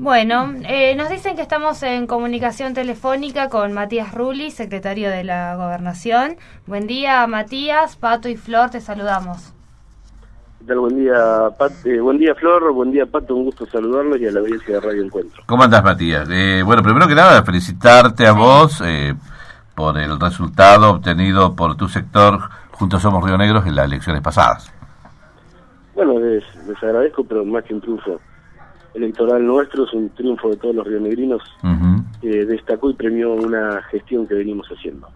Bueno, eh, nos dicen que estamos en comunicación telefónica con Matías Rulli, secretario de la Gobernación. Buen día, Matías, Pato y Flor, te saludamos. ¿Qué tal? Buen día, Pat, eh, buen día, Flor, buen día, Pato, un gusto saludarlos y a la audiencia de Radio Encuentro. ¿Cómo andás, Matías? Eh, bueno, primero que nada, felicitarte a vos eh, por el resultado obtenido por tu sector Juntos Somos Río Negros en las elecciones pasadas. Bueno, les, les agradezco, pero más que un triunfo electoral nuestro, es un triunfo de todos los rionegrinos que destacó y premió una gestión que venimos haciendo.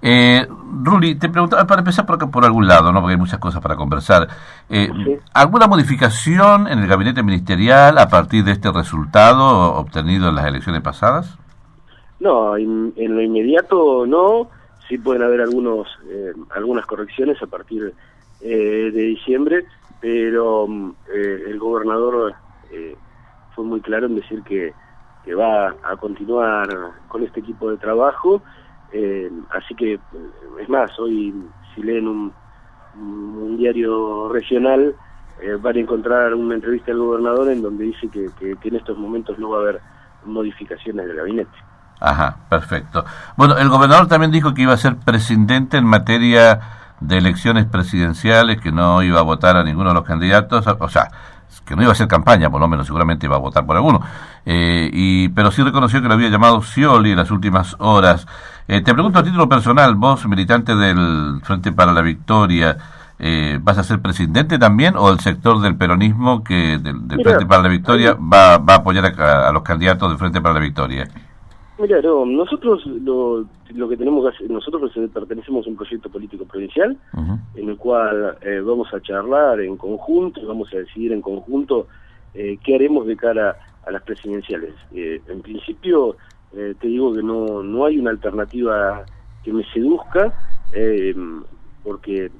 Eh, Ruli, te preguntaba, para empezar por acá, por algún lado, ¿no? porque hay muchas cosas para conversar. Eh, Sí. ¿Alguna modificación en el gabinete ministerial a partir de este resultado obtenido en las elecciones pasadas? No, en, en lo inmediato no, sí pueden haber algunos eh, algunas correcciones a partir eh, de diciembre, pero mm, eh, el gobernador eh, fue muy claro en decir que, que va a continuar con este equipo de trabajo, eh, así que, eh, es más, hoy si leen un, diario regional, eh, van a encontrar una entrevista del gobernador en donde dice que, que- que en estos momentos no va a haber modificaciones del gabinete. Ajá, perfecto. Bueno, el gobernador también dijo que iba a ser presidente en materia de elecciones presidenciales, que no iba a votar a ninguno de los candidatos, o sea, que no iba a hacer campaña, por lo menos seguramente iba a votar por alguno. Eh, y, pero sí reconoció que lo había llamado Scioli en las últimas horas. Eh, te pregunto a título personal, vos, militante del Frente para la Victoria, eh, ¿vas a ser presidente también o el sector del peronismo que del, Frente para la Victoria va, va a apoyar a, a los candidatos del Frente para la Victoria? Mira, no, nosotros lo, lo que tenemos que hacer, nosotros pertenecemos a un proyecto político provincial en el cual eh, vamos a charlar en conjunto y vamos a decidir en conjunto eh, qué haremos de cara a las presidenciales. Eh, en principio, eh, te digo que no, no hay una alternativa que me seduzca, eh, porque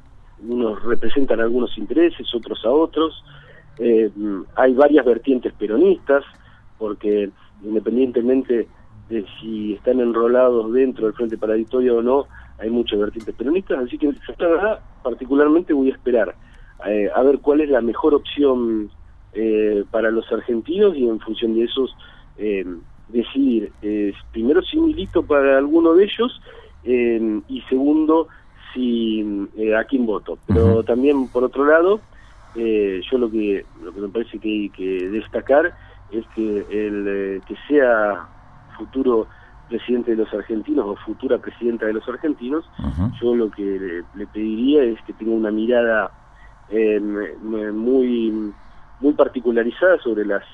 unos representan algunos intereses, otros a otros. Hay varias vertientes peronistas, porque independientemente de si están enrolados dentro del Frente para la Victoria o no, hay muchas vertientes peronistas, así que esta verdad particularmente voy a esperar eh, a ver cuál es la mejor opción eh, para los argentinos y en función de esos eh, decidir eh, primero si milito para alguno de ellos eh, y segundo si eh, a quién voto. Pero también por otro lado, eh, yo lo que lo que me parece que hay que destacar es que el que sea futuro presidente de los argentinos o futura presidenta de los argentinos, yo lo que le, le pediría es que tenga una mirada eh, m- muy muy particularizada sobre las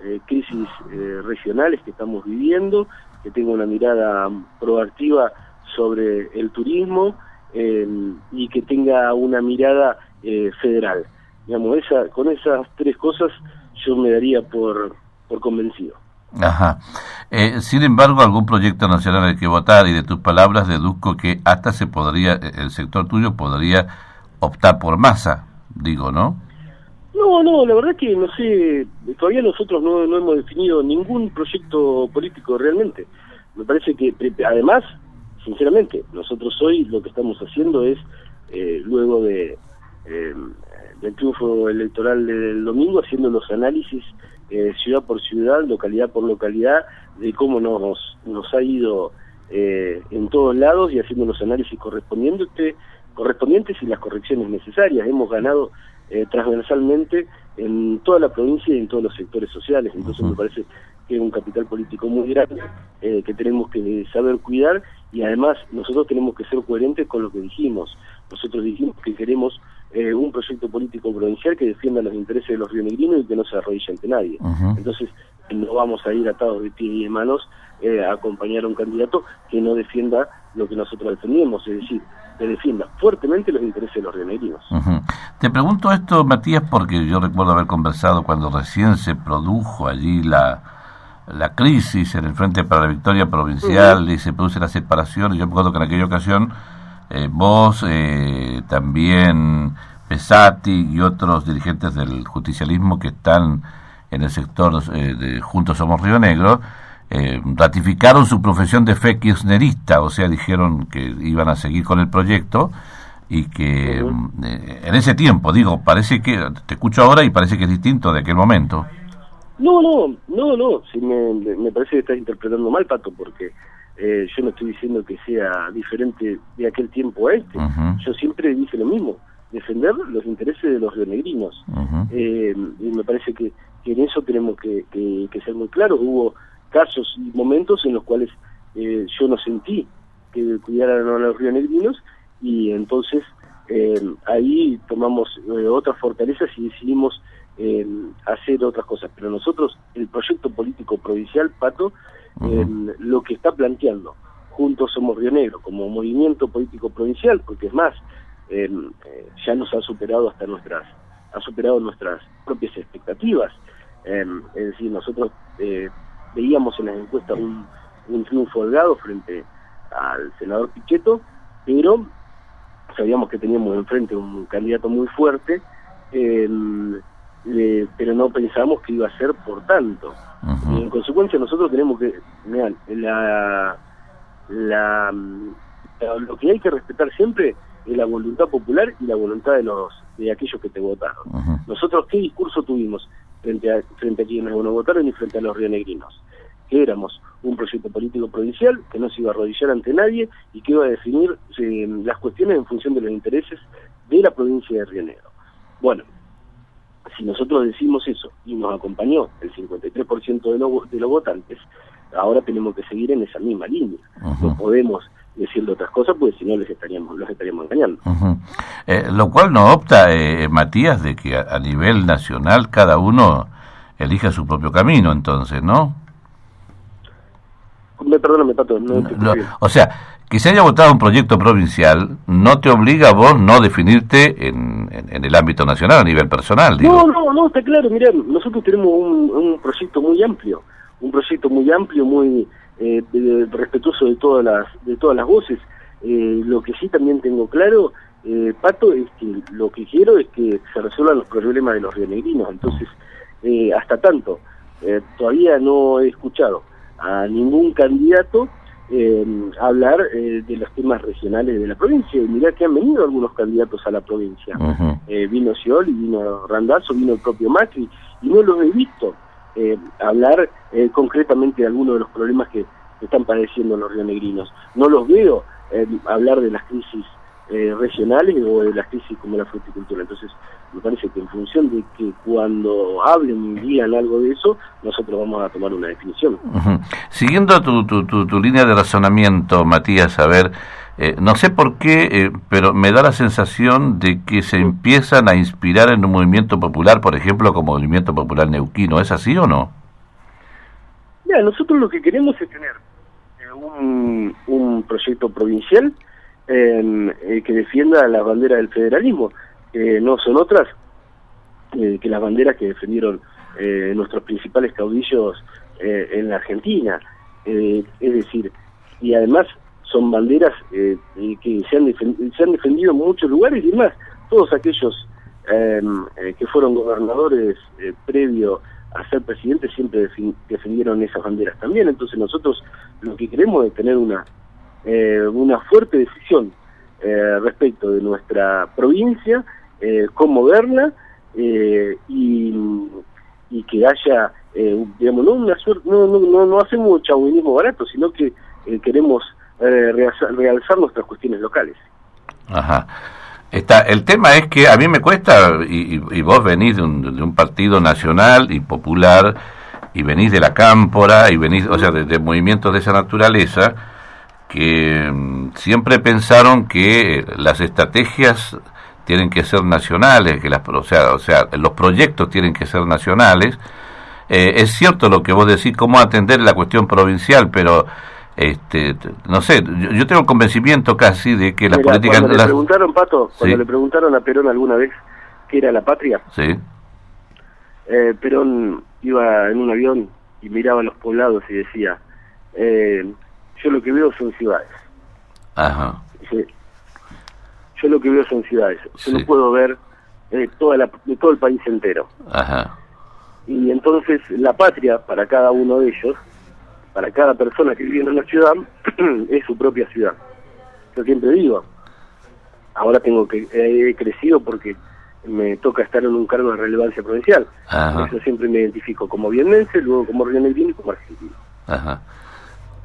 eh, crisis eh, regionales que estamos viviendo, que tenga una mirada proactiva sobre el turismo eh, y que tenga una mirada eh, federal. Digamos, esa, con esas tres cosas yo me daría por, por convencido. Ajá. Eh, sin embargo, algún proyecto nacional hay que votar y de tus palabras deduzco que hasta se podría, eh, el sector tuyo podría optar por masa, digo, ¿no? No, no, la verdad que no sé, todavía nosotros no, no hemos definido ningún proyecto político realmente. Me parece que, además, sinceramente, nosotros hoy lo que estamos haciendo es, eh, luego de eh, del triunfo electoral del domingo, haciendo los análisis eh, ciudad por ciudad, localidad por localidad, de cómo nos, nos ha ido eh, en todos lados y haciendo los análisis correspondientes, correspondientes y las correcciones necesarias. Hemos ganado eh, transversalmente en toda la provincia y en todos los sectores sociales. Entonces me parece que es un capital político muy grande eh, que tenemos que saber cuidar y además nosotros tenemos que ser coherentes con lo que dijimos. Nosotros dijimos que queremos eh, un proyecto político provincial que defienda los intereses de los rionegrinos y que no se arrodille ante nadie. Entonces no vamos a ir atados de pies y de manos eh, a acompañar a un candidato que no defienda lo que nosotros defendemos, es decir, que defienda fuertemente los intereses de los rionegrinos. Ujú. Te pregunto esto, Matías, porque yo recuerdo haber conversado cuando recién se produjo allí la, la crisis en el Frente para la Victoria Provincial y se produce la separación. y Yo me acuerdo que en aquella ocasión eh, vos, eh, también Pesati y otros dirigentes del justicialismo que están en el sector eh, de Juntos Somos Río Negro, eh, ratificaron su profesión de fe kirchnerista, o sea, dijeron que iban a seguir con el proyecto y que eh, en ese tiempo, digo, parece que, te escucho ahora y parece que es distinto de aquel momento. No, no, no, no, sí, me, me parece que estás interpretando mal, Pato, porque eh, yo no estoy diciendo que sea diferente de aquel tiempo a este. Yo siempre dije lo mismo, defender los intereses de los rionegrinos. eh, y me parece que, en eso tenemos que, que, ser muy claros. Hubo casos y momentos en los cuales eh, yo no sentí que cuidaran a los rionegrinos y entonces eh, ahí tomamos eh, otras fortalezas y decidimos hacer otras cosas. Pero nosotros, el proyecto político provincial, Pato, lo que está planteando, Juntos Somos Río Negro, como movimiento político provincial, porque es más, ya nos ha superado hasta nuestras, ha superado nuestras propias expectativas. es decir, nosotros veíamos en las encuestas un, un triunfo holgado frente al senador Pichetto, pero sabíamos que teníamos enfrente un candidato muy fuerte, em, pero no pensamos que iba a ser por tanto. y en consecuencia nosotros tenemos que, vean, la, la, lo que hay que respetar siempre es la voluntad popular y la voluntad de los de aquellos que te votaron. Nosotros qué discurso tuvimos frente a frente a quienes nos votaron y frente a los rionegrinos que éramos un proyecto político provincial que no se iba a arrodillar ante nadie y que iba a definir eh, las cuestiones en función de los intereses de la provincia de Río Negro. Bueno, si nosotros decimos eso y nos acompañó el 53% de los, de los votantes, ahora tenemos que seguir en esa misma línea. No podemos decirle otras cosas porque si no les estaríamos, los estaríamos engañando. Eh, lo cual no opta, eh, Matías, de que a, nivel nacional cada uno elija su propio camino, entonces, ¿no? Me, perdóname, Pato, no, O sea, que se haya votado un proyecto provincial no te obliga a vos no definirte en, en, el ámbito nacional, a nivel personal. No, no, no, está claro. Mirá, nosotros tenemos un, un proyecto muy amplio, un proyecto muy amplio, muy eh, respetuoso de todas las, de todas las voces. Eh, lo que sí también tengo claro, eh, Pato, es que lo que quiero es que se resuelvan los problemas de los rionegrinos. Entonces, eh, hasta tanto, todavía no he escuchado a ningún candidato eh, hablar eh, de los temas regionales de la provincia. Y mirá que han venido algunos candidatos a la provincia. eh, vino Scioli, vino Randazzo, vino el propio Macri, y no los he visto eh, hablar eh, concretamente de algunos de los problemas que, están padeciendo los rionegrinos. No los veo hablar de las crisis eh, regionales o de las crisis como la fruticultura. Entonces, me parece que en función de que cuando hablen y digan algo de eso, nosotros vamos a tomar una definición. Siguiendo tu, tu, tu, línea de razonamiento, Matías, a ver, eh, no sé por qué, eh, pero me da la sensación de que se empiezan a inspirar en un movimiento popular, por ejemplo, como Movimiento Popular Neuquino. ¿Es así o no? Ya, nosotros lo que queremos es tener un, un proyecto provincial eh, que defienda la bandera del federalismo, que no son otras eh, que las banderas que defendieron eh, nuestros principales caudillos eh, en la Argentina. es decir, y además son banderas que se han, se han defendido en muchos lugares y más, todos aquellos em, que fueron gobernadores previo a ser presidentes siempre defendieron esas banderas también. Entonces nosotros lo que queremos es tener una eh, una fuerte decisión eh, respecto de nuestra provincia, eh, cómo verla eh, y, y, que haya, digamos, no, una suerte, no, no, no, hacemos chauvinismo barato, sino que queremos realzar, realzar, nuestras cuestiones locales. Ajá. Está, el tema es que a mí me cuesta, y, y vos venís de un, de un, partido nacional y popular, y venís de la cámpora, y venís, o sea, de, de movimientos de esa naturaleza, que mm, siempre pensaron que las estrategias tienen que ser nacionales, que las, o sea, o sea, los proyectos tienen que ser nacionales. Eh, es cierto lo que vos decís, cómo atender la cuestión provincial, pero este, no sé, yo, tengo el convencimiento casi de que la política... Cuando le preguntaron, Pato, cuando le preguntaron a Perón alguna vez qué era la patria, sí. Eh, Perón iba en un avión y miraba los poblados y decía, eh, yo lo que veo son ciudades. Ajá. Yo lo que veo son ciudades. Yo no puedo ver eh, toda la, todo el país entero. Ajá. Y entonces la patria para cada uno de ellos, para cada persona que vive en una ciudad, es su propia ciudad. Yo siempre digo, ahora tengo que he crecido porque me toca estar en un cargo de relevancia provincial. Yo siempre me identifico como vienense, luego como rionegrino y como argentino. Ajá.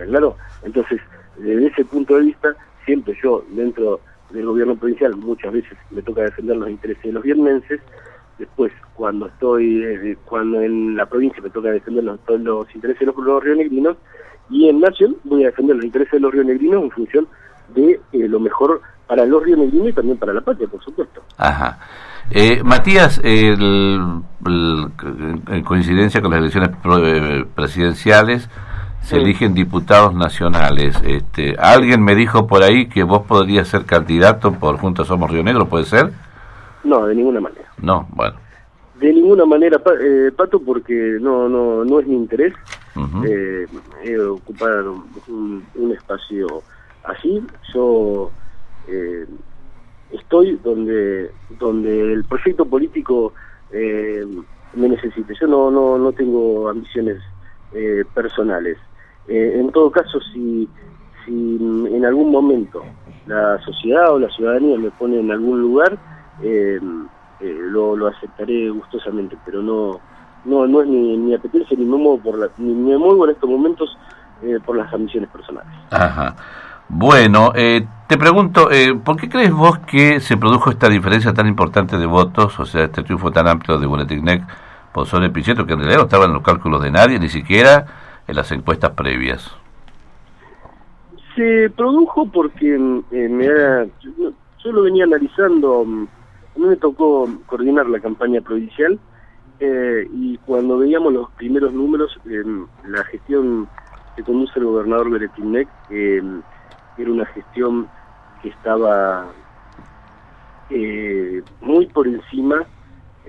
Claro, entonces, desde ese punto de vista, siempre yo, dentro del gobierno provincial, muchas veces me toca defender los intereses de los viernenses, después cuando estoy, eh, cuando en la provincia me toca defender los, los intereses de los, los rionegrinos, y en Nación voy a defender los intereses de los rionegrinos en función de eh, lo mejor para los rionegrinos y también para la patria, por supuesto. Ajá. Eh, Matías, en coincidencia con las elecciones eh, presidenciales, se eligen diputados nacionales. Este, alguien me dijo por ahí que vos podrías ser candidato por Juntos Somos Río Negro, ¿puede ser? No, de ninguna manera. No, bueno. De ninguna manera, eh, Pato, porque no no no es mi interés eh, ocupar un, un, espacio así. Yo eh, estoy donde donde el proyecto político eh, me necesite. Yo no no no tengo ambiciones eh, personales. Eh, en todo caso, si si en algún momento la sociedad o la ciudadanía me pone en algún lugar, lo, lo aceptaré gustosamente, pero no no no es ni, ni apetencia ni me muevo por la, ni me muevo en estos momentos por las ambiciones personales. Ajá. Bueno, eh, te pregunto, eh, ¿por qué crees vos que se produjo esta diferencia tan importante de votos, o sea, este triunfo tan amplio de Boleticnec por sobre Pichetto, que en realidad no estaba en los cálculos de nadie, ni siquiera en las encuestas previas? Se produjo porque eh, me yo, lo venía analizando, mm, a mí me tocó coordinar la campaña provincial y cuando veíamos los primeros números, la gestión que conduce el gobernador Beretinec, era una gestión que estaba eh, muy por encima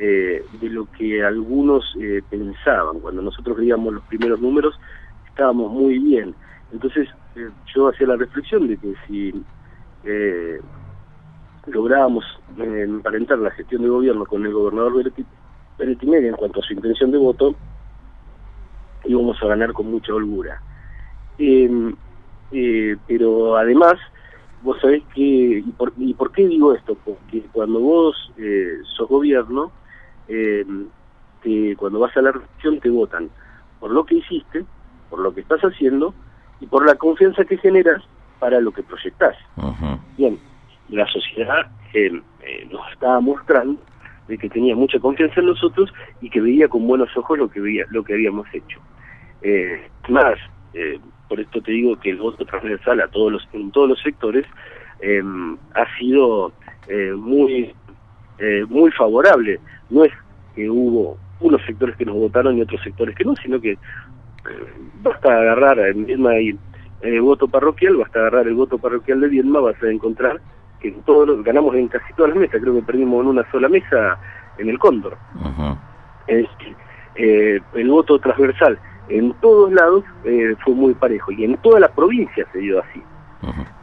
eh, de lo que algunos eh, pensaban. Cuando nosotros veíamos los primeros números, estábamos muy bien. Entonces yo hacía la reflexión de que si lográbamos emparentar la gestión de gobierno con el gobernador Beretinelli en cuanto a su intención de voto, íbamos a ganar con mucha holgura. Eh, pero además, vos sabés que, y por, y por qué digo esto? Porque cuando vos eh, sos gobierno, eh, cuando vas a la región te votan por lo que hiciste, por lo que estás haciendo y por la confianza que generas para lo que proyectás. Bien, la sociedad nos estaba mostrando de que tenía mucha confianza en nosotros y que veía con buenos ojos lo que veía, lo que habíamos hecho. más, por esto te digo que el voto transversal a todos los, en todos los sectores eh, ha sido eh, muy, eh, muy favorable. No es que hubo unos sectores que nos votaron y otros sectores que no, sino que basta agarrar en Viedma y voto parroquial, basta agarrar el voto parroquial de Viedma, vas a encontrar que todos ganamos en casi todas las mesas, creo que perdimos en una sola mesa en el Cóndor. el voto transversal en todos lados eh, fue muy parejo y en toda la provincia se dio así,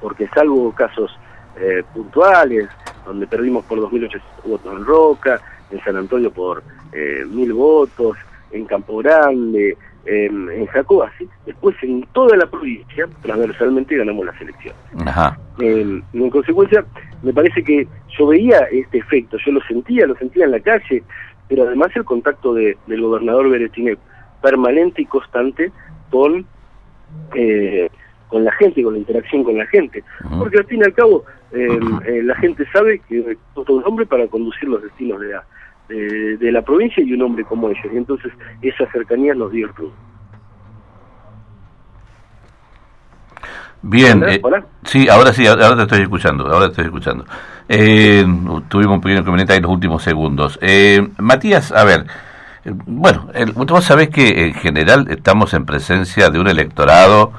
porque salvo casos eh, puntuales, donde perdimos por 2.800 votos en Roca, en San Antonio por eh, 1.000 votos, en Campo Grande, en Jacob, así, después en toda la provincia transversalmente ganamos las elecciones. en consecuencia, me parece que yo veía este efecto, yo lo sentía, lo sentía en la calle, pero además el contacto de, del gobernador Beretinet permanente y constante con eh, con la gente, con la interacción con la gente. Porque al fin y al cabo, eh, eh, la gente sabe que es un hombre para conducir los destinos de la, de, la provincia y un hombre como ellos. Y entonces esa cercanía nos dio el club. Bien, sí, ahora sí, ahora te estoy escuchando, ahora te estoy escuchando. tuvimos un pequeño inconveniente ahí en los últimos segundos. Matías, a ver, bueno, el, vos sabés que en general estamos en presencia de un electorado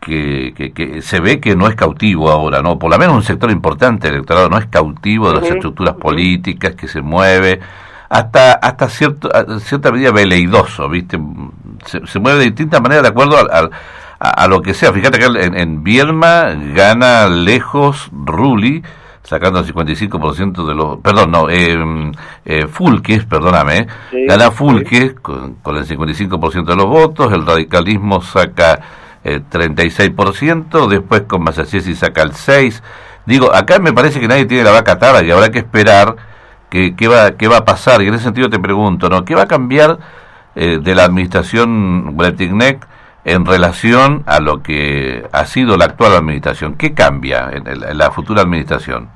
que, que, se ve que no es cautivo ahora, ¿no? Por lo menos un sector importante del electorado no es cautivo de las estructuras políticas, que se mueve, hasta hasta cierto, cierta medida veleidoso, ¿viste? Se, mueve de distintas maneras de acuerdo a, a, lo que sea. Fíjate que en, en Bielma gana lejos Ruli, sacando el 55% de los... Perdón, no, eh, eh, Fulques, perdóname, gana Fulques con, el 55% de los votos, el radicalismo saca el 36%, después con Massachusetts saca el 6%. Digo, acá me parece que nadie tiene la vaca atada y habrá que esperar qué, qué, va, qué va a pasar. Y en ese sentido te pregunto, ¿no? ¿Qué va a cambiar eh, de la administración Bretigneck en relación a lo que ha sido la actual administración? ¿Qué cambia en, la futura administración?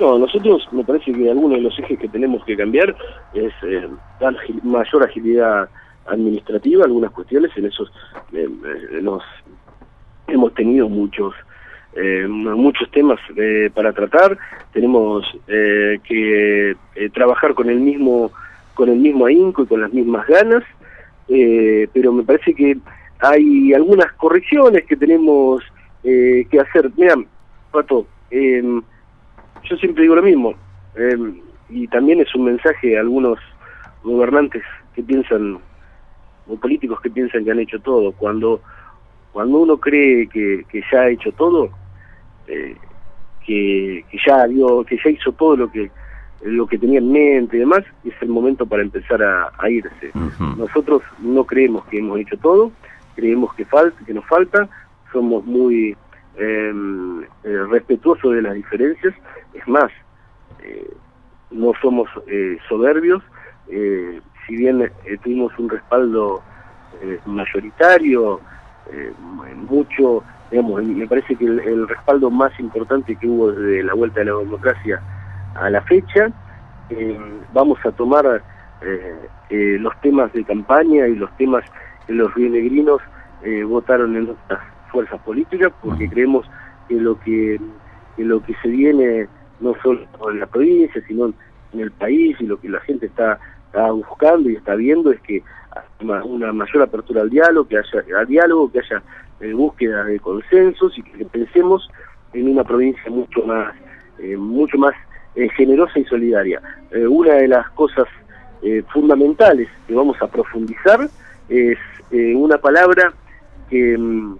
No, nosotros me parece que algunos de los ejes que tenemos que cambiar es eh, dar mayor agilidad administrativa, algunas cuestiones, en esos eh, hemos tenido muchos eh, muchos temas eh, para tratar, tenemos eh, que eh, trabajar con el mismo con el mismo ahínco y con las mismas ganas, pero me parece que hay algunas correcciones que tenemos que hacer. Mira, Pato, em, yo siempre digo lo mismo, em, y también es un mensaje a algunos gobernantes que piensan, o políticos que piensan que han hecho todo, cuando cuando uno cree que, que ya ha hecho todo, eh, que, ya dio, que ya hizo todo lo que lo que tenía en mente y demás, es el momento para empezar a, irse. Nosotros no creemos que hemos hecho todo, creemos que falta, que nos falta, somos muy em, eh, respetuosos de las diferencias, es más, eh, no somos eh, soberbios, si bien tuvimos un respaldo mayoritario, mucho digamos, me parece que el, respaldo más importante que hubo desde la vuelta de la democracia a la fecha, eh, vamos a tomar eh, eh, los temas de campaña y los temas que los rionegrinos votaron en nuestras fuerzas políticas, porque creemos que lo que, lo que se viene no solo en la provincia, sino en el país y lo que la gente está, está buscando y está viendo es que una mayor apertura al diálogo, que haya diálogo, que haya eh, búsqueda de consensos y que pensemos en una provincia mucho más eh, mucho más eh, generosa y solidaria. Eh, una de las cosas fundamentales que vamos a profundizar es una palabra que mm,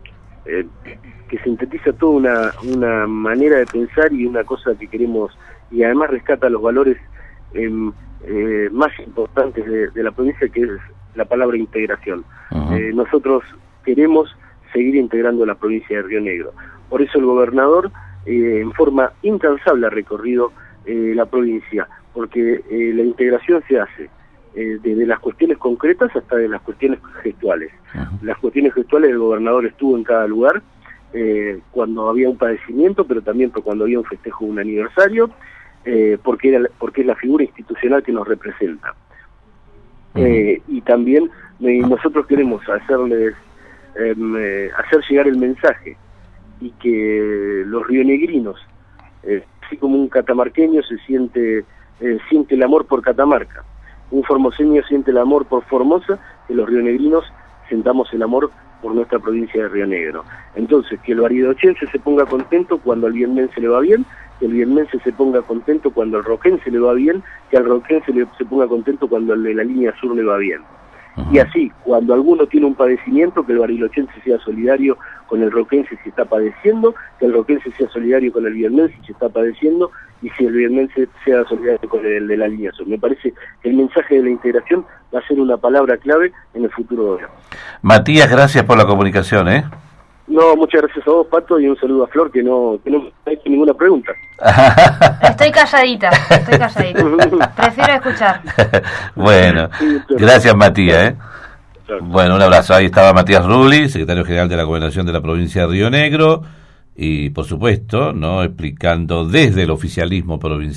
que sintetiza toda una, una manera de pensar y una cosa que queremos y además rescata los valores em, más importantes de, la provincia que es la palabra integración. nosotros queremos seguir integrando la provincia de Río Negro. Por eso el gobernador eh, en forma incansable ha recorrido eh, la provincia, porque eh, la integración se hace desde las cuestiones concretas hasta de las cuestiones gestuales. Las cuestiones gestuales el gobernador estuvo en cada lugar cuando había un padecimiento, pero también cuando había un festejo de un aniversario, porque, era, porque es la figura institucional que nos representa. y también nosotros queremos hacerles Em, eh, hacer llegar el mensaje y que los rionegrinos, eh, así como un catamarqueño se siente, eh, siente el amor por Catamarca, un formoseño siente el amor por Formosa, que los rionegrinos sentamos el amor por nuestra provincia de Río Negro. Entonces, que el baridochense se ponga contento cuando al vienmense le va bien, que el vienmense se ponga contento cuando al roquense le va bien, que al roquense se ponga contento cuando al de la línea sur le va bien. Y así, cuando alguno tiene un padecimiento, que el barilochense sea solidario con el roquense si está padeciendo, que el roquense sea solidario con el viermense si está padeciendo, y si el viermense sea solidario con el de la línea sur. Me parece que el mensaje de la integración va a ser una palabra clave en el futuro de Matías, gracias por la comunicación, ¿eh? No, muchas gracias a vos, Pato, y un saludo a Flor, que no, que no me ha hecho ninguna pregunta. Estoy calladita, estoy calladita. Prefiero escuchar. bueno, gracias, Matías. ¿eh? Bueno, un abrazo. Ahí estaba Matías Rulli, secretario general de la Gobernación de la provincia de Río Negro, y por supuesto, no explicando desde el oficialismo provincial.